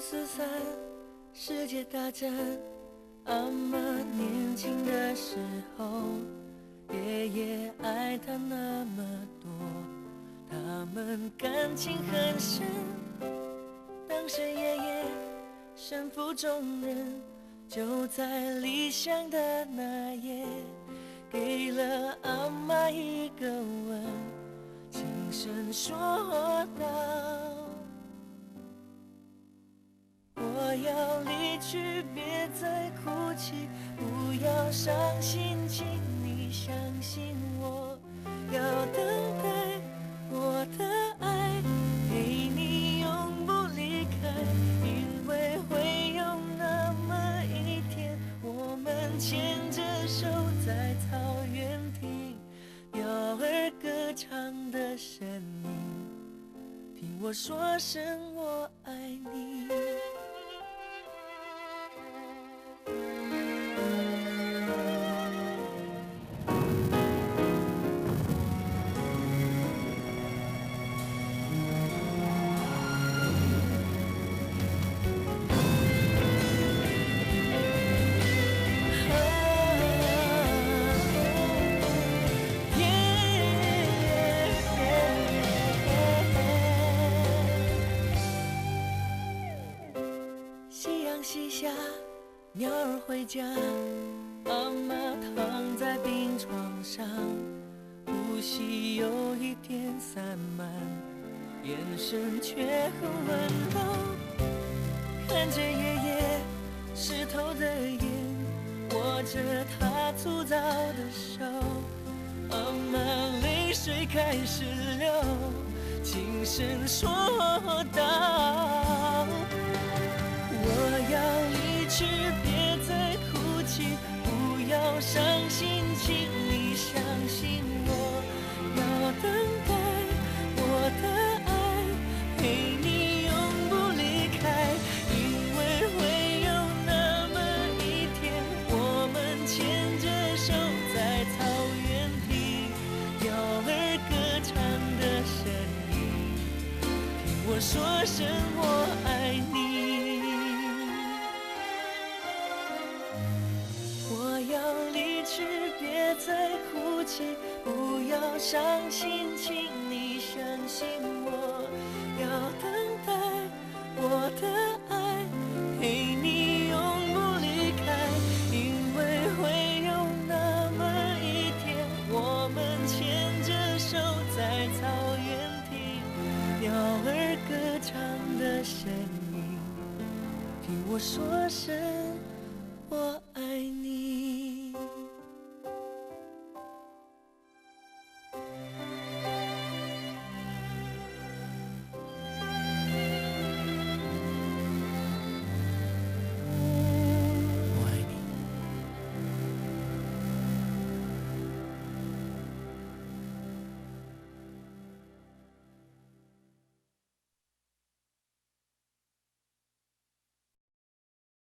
四三，世界大战。阿妈年轻的时候，爷爷爱她那么多，他们感情很深。当时爷爷身负重任，就在离乡的那夜，给了阿妈一个吻，轻声说道。要离去，别再哭泣，不要伤心，请你相信我。要等待我的爱，陪你永不离开，因为会有那么一天，我们牵着手在草原听鸟儿歌唱的声音，听我说声我爱你。夕阳西下，鸟儿回家，阿妈躺在病床上，呼吸有一点散漫，眼神却很温柔。看着爷爷湿透的眼，握着他粗糙的手，阿妈泪水开始流，轻声说道。说声我爱你。我要离去，别再哭泣，不要伤心，请你相信我。要等待我的长的声音，听我说声我爱